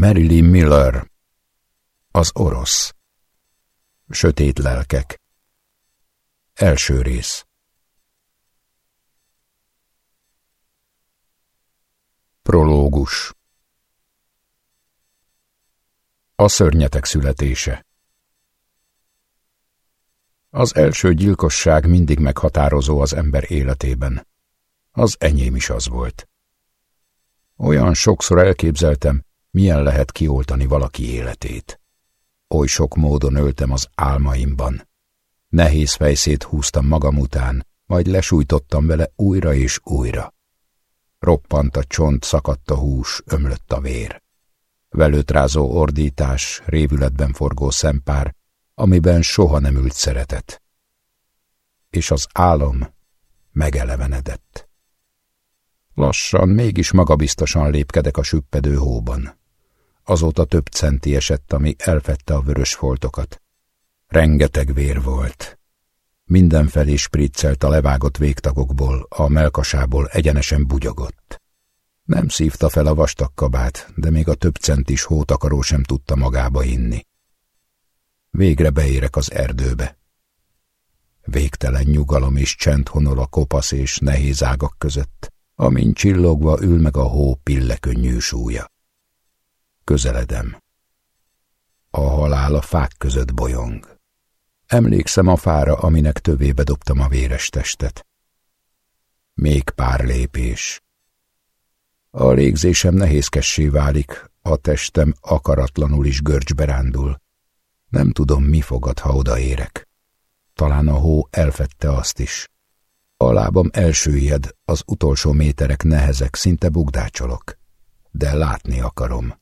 Marilyn Miller. Az orosz. Sötét lelkek. Első rész. Prológus A szörnyetek születése Az első gyilkosság mindig meghatározó az ember életében. Az enyém is az volt. Olyan sokszor elképzeltem, milyen lehet kioltani valaki életét. Oly sok módon öltem az álmaimban. Nehéz fejszét húztam magam után, majd lesújtottam vele újra és újra. Roppant a csont, szakadt a hús, ömlött a vér. Velőtrázó ordítás, révületben forgó szempár, amiben soha nem ült szeretet. És az álom megelevenedett. Lassan, mégis magabiztosan lépkedek a süppedő hóban. Azóta több centi esett, ami elfette a vörös foltokat. Rengeteg vér volt. Mindenfelé spriccelt a levágott végtagokból, a melkasából egyenesen bugyogott. Nem szívta fel a vastag kabát, de még a több centis hótakaró sem tudta magába inni. Végre beérek az erdőbe. Végtelen nyugalom és csend honol a kopasz és nehéz ágak között, amin csillogva ül meg a hó pillekönnyű súlya. Közeledem. A halál a fák között bolyong. Emlékszem a fára, aminek tövébe dobtam a véres testet. Még pár lépés. A légzésem nehézkessé válik, a testem akaratlanul is görcsbe rándul. Nem tudom, mi fogad, ha odaérek. Talán a hó elfette azt is. A lábam elsüllyed, az utolsó méterek nehezek, szinte bugdácsolok. De látni akarom.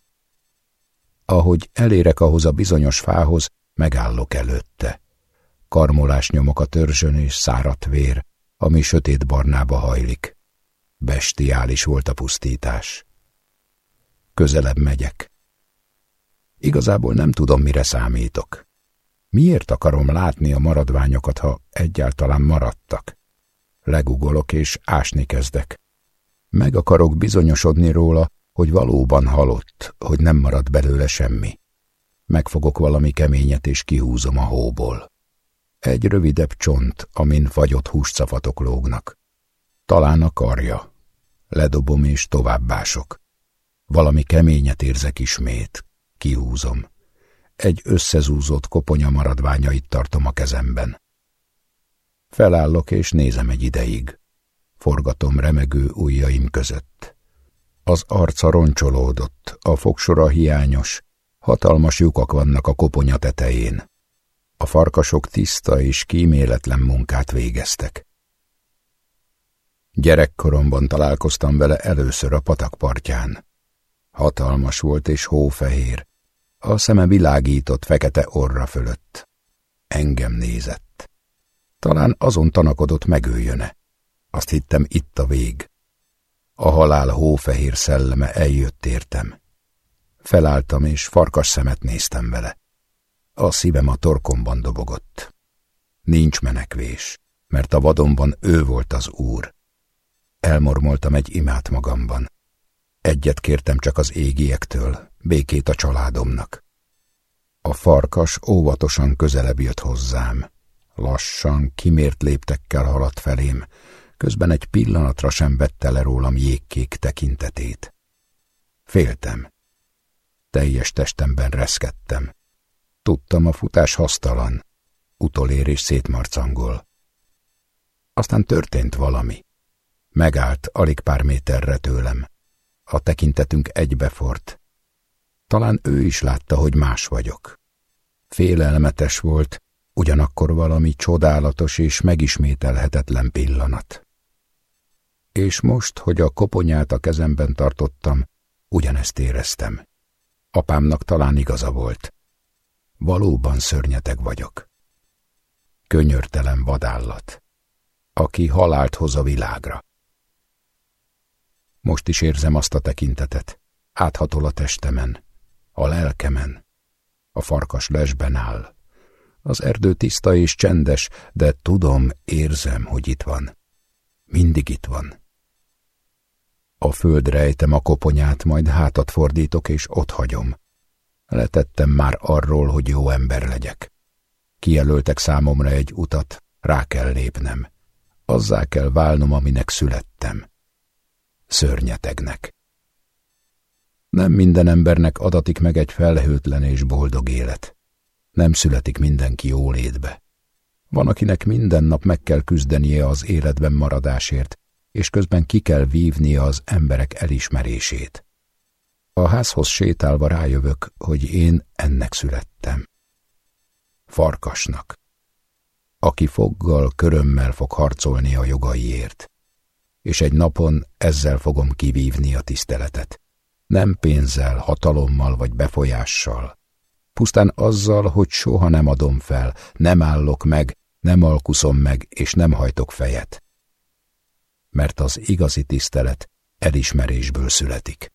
Ahogy elérek ahhoz a bizonyos fához, megállok előtte. Karmolás nyomok a törzsön és szárat vér, ami sötét barnába hajlik. Bestiális volt a pusztítás. Közelebb megyek. Igazából nem tudom, mire számítok. Miért akarom látni a maradványokat, ha egyáltalán maradtak? Legugolok és ásni kezdek. Meg akarok bizonyosodni róla, hogy valóban halott, hogy nem marad belőle semmi. Megfogok valami keményet és kihúzom a hóból. Egy rövidebb csont, amin fagyott húscafatok lógnak. Talán a karja. Ledobom és továbbások. Valami keményet érzek ismét. Kihúzom. Egy összezúzott koponya maradványait tartom a kezemben. Felállok és nézem egy ideig. Forgatom remegő ujjaim között. Az arca roncsolódott, a fogsora hiányos, hatalmas lyukak vannak a koponya tetején. A farkasok tiszta és kíméletlen munkát végeztek. Gyerekkoromban találkoztam vele először a patakpartján. Hatalmas volt és hófehér, a szeme világított fekete orra fölött. Engem nézett. Talán azon tanakodott megöljön-e. Azt hittem itt a vég. A halál hófehér szelleme eljött értem. Felálltam, és farkas szemet néztem vele. A szívem a torkomban dobogott. Nincs menekvés, mert a vadonban ő volt az úr. Elmormoltam egy imát magamban. Egyet kértem csak az égiektől, békét a családomnak. A farkas óvatosan közelebb jött hozzám. Lassan, kimért léptekkel haladt felém, közben egy pillanatra sem vette le rólam jégkék tekintetét. Féltem. Teljes testemben reszkedtem. Tudtam, a futás hasztalan. Utolér és szétmarcangol. Aztán történt valami. Megállt alig pár méterre tőlem. A tekintetünk egybefort. Talán ő is látta, hogy más vagyok. Félelmetes volt, ugyanakkor valami csodálatos és megismételhetetlen pillanat. És most, hogy a koponyát a kezemben tartottam, ugyanezt éreztem. Apámnak talán igaza volt. Valóban szörnyeteg vagyok. Könyörtelen vadállat, aki halált hoz a világra. Most is érzem azt a tekintetet, áthatol a testemen, a lelkemen. A farkas lesben áll. Az erdő tiszta és csendes, de tudom, érzem, hogy itt van. Mindig itt van. A földre ejtem a koponyát, majd hátat fordítok, és ott hagyom. Letettem már arról, hogy jó ember legyek. Kijelöltek számomra egy utat, rá kell lépnem. Azzá kell válnom, aminek születtem. Szörnyetegnek. Nem minden embernek adatik meg egy felhőtlen és boldog élet. Nem születik mindenki jólétbe. Van, akinek minden nap meg kell küzdenie az életben maradásért, és közben ki kell vívnia az emberek elismerését. A házhoz sétálva rájövök, hogy én ennek születtem. Farkasnak. Aki foggal, körömmel fog harcolni a jogaiért. És egy napon ezzel fogom kivívni a tiszteletet. Nem pénzzel, hatalommal vagy befolyással. Pusztán azzal, hogy soha nem adom fel, nem állok meg, nem alkuszom meg, és nem hajtok fejet. Mert az igazi tisztelet elismerésből születik.